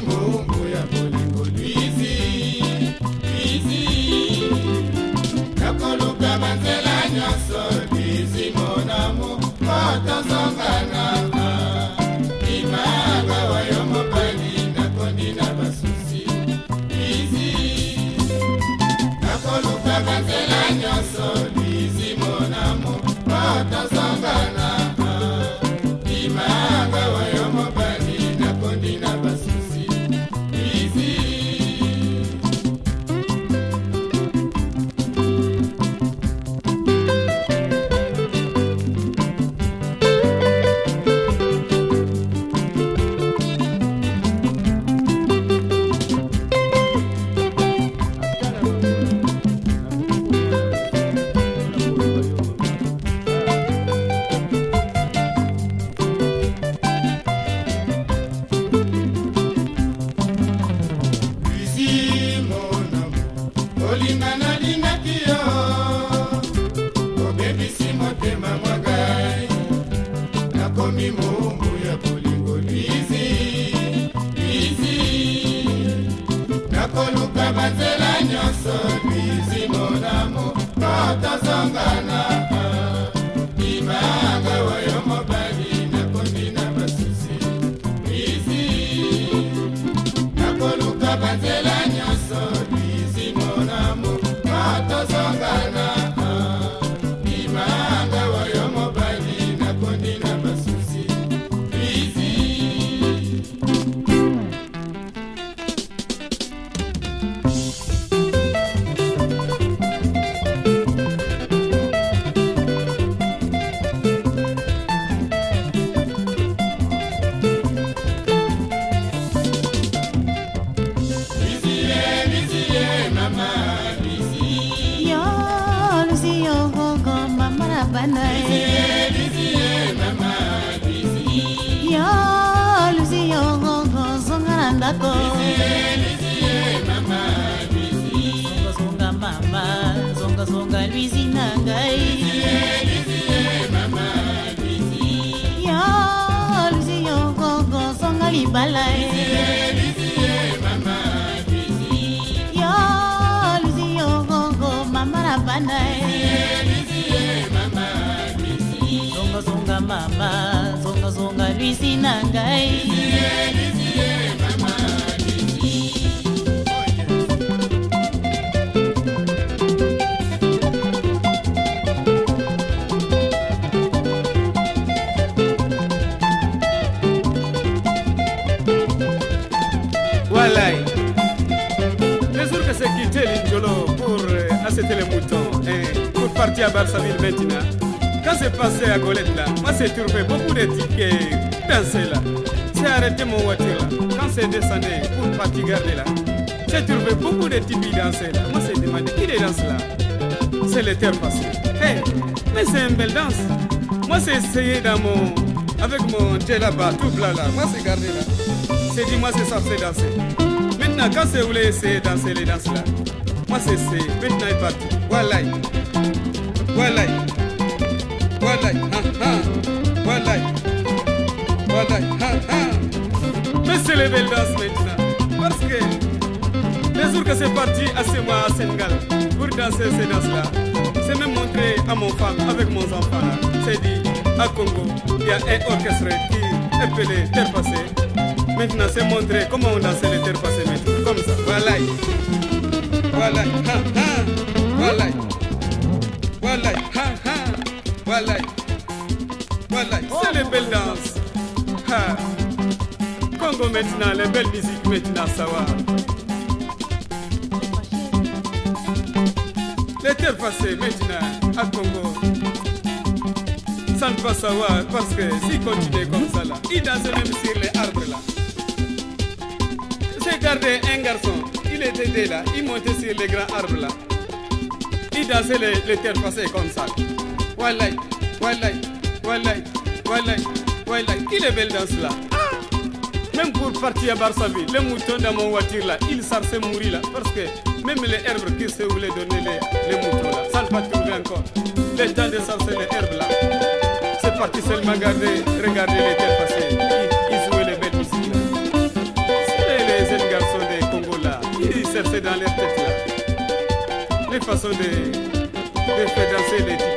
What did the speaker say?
move. ekomi mungu ya bolingo? Lwizi lwizi nakoluka banzela nyonso lwizi monamo po tozongana bana. Yo lusi yo zonga na ndako. Zonga mama zongazonga luisi na ngai. Yo lusi yo zonga libala. Zonga zonga Luizi na ngai. Voilà. Les jours que c'est quitté l'Injolo pour euh, accepter les moutons et pour partir à Barsaville maintenant. Quand c'est passé à Golette là, moi c'est trouvé beaucoup de tickets danser là. C'est arrêté mon voiture là. Quand c'est descendu pour partir garder là, j'ai trouvé beaucoup de types danser là. Moi c'est demandé qui les danse là. C'est le terre passé. Hey, mais c'est une belle danse. Moi c'est essayé dans mon avec mon jet là-bas, tout blanc là. Moi c'est gardé là. C'est dit moi c'est ça c'est danser. Maintenant quand c'est voulez essayer de danser les danses là, moi c'est essayer. Maintenant il parti. Voilà. Voilà. Voilà. Ha ha. Mais c'est les belles danses maintenant. Parce que les jours que c'est parti à ce mois à Sénégal pour danser ces danses-là, c'est même montré à mon femme avec mon enfant là. C'est dit à Congo, il y a un orchestre qui est appelé Terre Passée. Maintenant, c'est montré comment on dansait les terres passées maintenant. Comme ça. Voilà. Voilà. Ha ha. Voilà. Voilà. Ha. Voilà. C'est les belles danses. Congo maintenant, les belles musiques maintenant, ça va. Les terres passées maintenant à Congo. Ça ne pas savoir parce que s'il continue comme ça là, il danse même sur les arbres là. J'ai gardé un garçon, il était là, il montait sur les grands arbres là. Il dansait les, les terres passées comme ça. Voilà, voilà, voilà, voilà, voilà. Il est belle danse là. Même pour partir à Barsaville, les moutons dans mon voiture là, ils se mourir là. Parce que même les herbes qui se voulaient donner les, les moutons là, ça ne pas trouver encore. Les gens de les herbes là. C'est parti seulement regarder, regarder les terres passées. Ils, ils jouaient les belles musiques là. C'est passer dans leur tête là. Les façons de, de faire danser les types